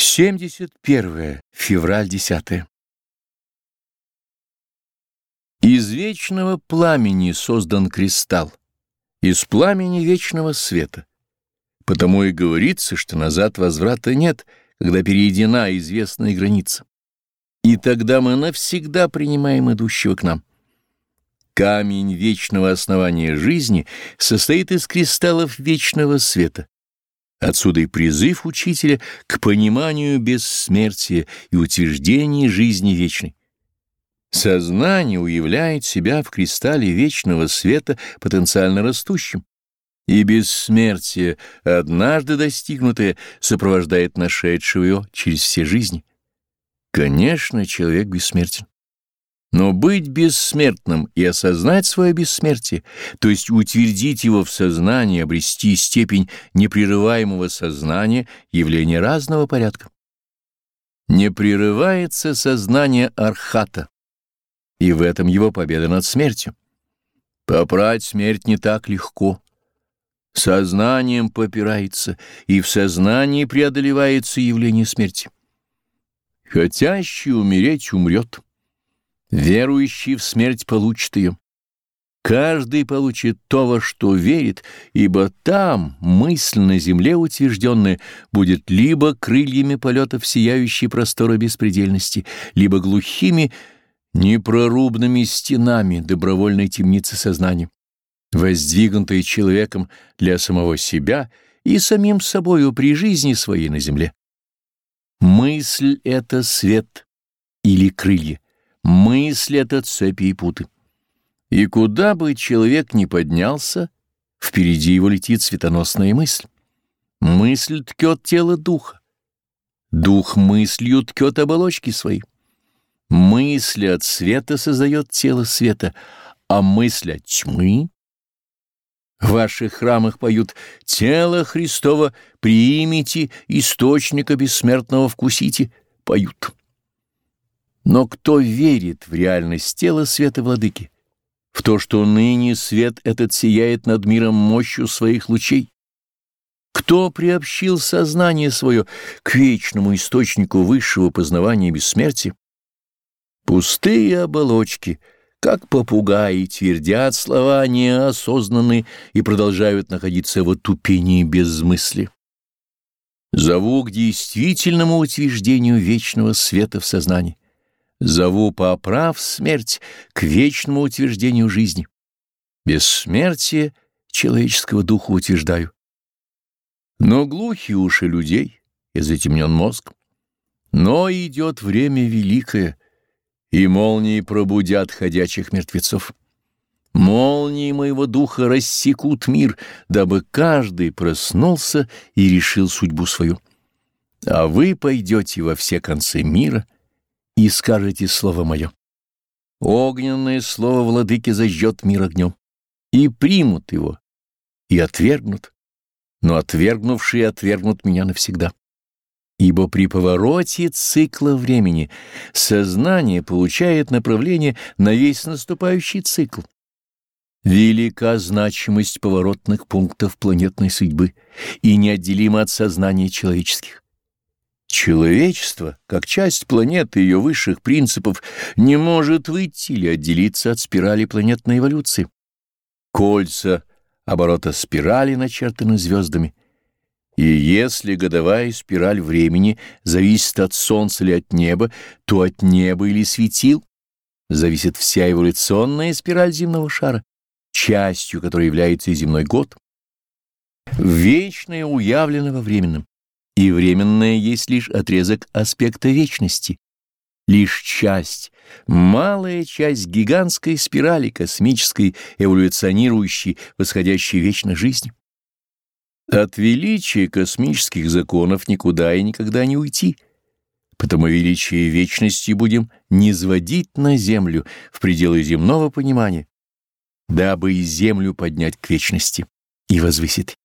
71 февраль 10 Из вечного пламени создан кристалл, из пламени вечного света. Потому и говорится, что назад возврата нет, когда перейдена известная граница. И тогда мы навсегда принимаем идущего к нам. Камень вечного основания жизни состоит из кристаллов вечного света. Отсюда и призыв учителя к пониманию бессмертия и утверждению жизни вечной. Сознание уявляет себя в кристалле вечного света потенциально растущим, и бессмертие, однажды достигнутое, сопровождает нашедшего его через все жизни. Конечно, человек бессмертен. Но быть бессмертным и осознать свое бессмертие, то есть утвердить его в сознании, обрести степень непрерываемого сознания, явление разного порядка. Не прерывается сознание архата, и в этом его победа над смертью. Попрать смерть не так легко. Сознанием попирается, и в сознании преодолевается явление смерти. Хотящий умереть умрет. Верующий в смерть получит ее. Каждый получит то, во что верит, ибо там мысль на земле утвержденная будет либо крыльями полета в сияющие просторы беспредельности, либо глухими непрорубными стенами добровольной темницы сознания, воздвигнутой человеком для самого себя и самим собою при жизни своей на земле. Мысль — это свет или крылья. Мысль — это цепи и путы. И куда бы человек ни поднялся, впереди его летит светоносная мысль. Мысль ткет тело духа. Дух мыслью ткет оболочки свои. Мысль от света создает тело света, а мысль от тьмы в ваших храмах поют «Тело Христово примите, источника бессмертного вкусите», поют. Но кто верит в реальность тела света владыки, в то, что ныне свет этот сияет над миром мощью своих лучей? Кто приобщил сознание свое к вечному источнику высшего познавания бессмертия? Пустые оболочки, как попугаи, твердят слова неосознанные и продолжают находиться в отупении безмысли. Зову к действительному утверждению вечного света в сознании. Зову, поправ смерть, к вечному утверждению жизни. Бессмертие человеческого духа утверждаю. Но глухи уши людей, и затемнен мозг. Но идет время великое, и молнии пробудят ходячих мертвецов. Молнии моего духа рассекут мир, дабы каждый проснулся и решил судьбу свою. А вы пойдете во все концы мира — и скажете слово мое. Огненное слово владыки зажжет мир огнем, и примут его, и отвергнут, но отвергнувшие отвергнут меня навсегда. Ибо при повороте цикла времени сознание получает направление на весь наступающий цикл. Велика значимость поворотных пунктов планетной судьбы и неотделима от сознания человеческих. Человечество, как часть планеты и ее высших принципов, не может выйти или отделиться от спирали планетной эволюции. Кольца оборота спирали начертаны звездами. И если годовая спираль времени зависит от Солнца или от неба, то от неба или светил зависит вся эволюционная спираль земного шара, частью которой является и земной год. Вечное уявлено во временном и временное есть лишь отрезок аспекта вечности, лишь часть, малая часть гигантской спирали космической, эволюционирующей, восходящей вечно жизни. От величия космических законов никуда и никогда не уйти, потому величие вечности будем низводить на землю в пределы земного понимания, дабы и землю поднять к вечности и возвысить.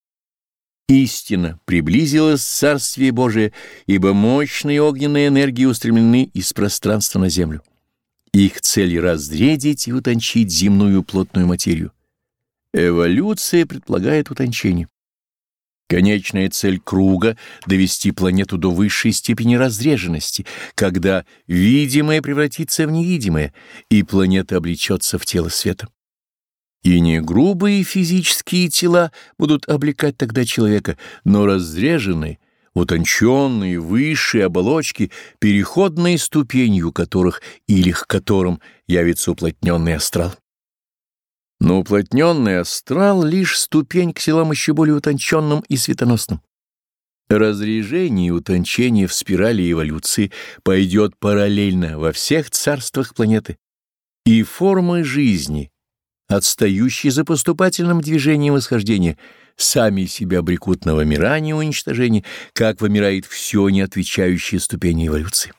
Истина приблизилась Царствие Божие, ибо мощные огненные энергии устремлены из пространства на землю. Их цель — разредить и утончить земную плотную материю. Эволюция предполагает утончение. Конечная цель круга — довести планету до высшей степени разреженности, когда видимое превратится в невидимое, и планета облечется в тело света. И не грубые физические тела будут облекать тогда человека, но разреженные, утонченные, высшие оболочки, переходной ступенью которых или к которым явится уплотненный астрал. Но уплотненный астрал — лишь ступень к телам еще более утонченным и светоносным. Разрежение и утончение в спирали эволюции пойдет параллельно во всех царствах планеты, и формы жизни, отстающие за поступательным движением восхождения, сами себя обрекут на вымирание и уничтожение, как вымирает все не отвечающее ступени эволюции.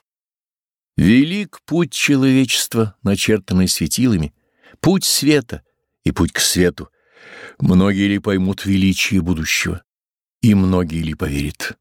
Велик путь человечества, начертанный светилами, путь света, и путь к свету. Многие ли поймут величие будущего, и многие ли поверят.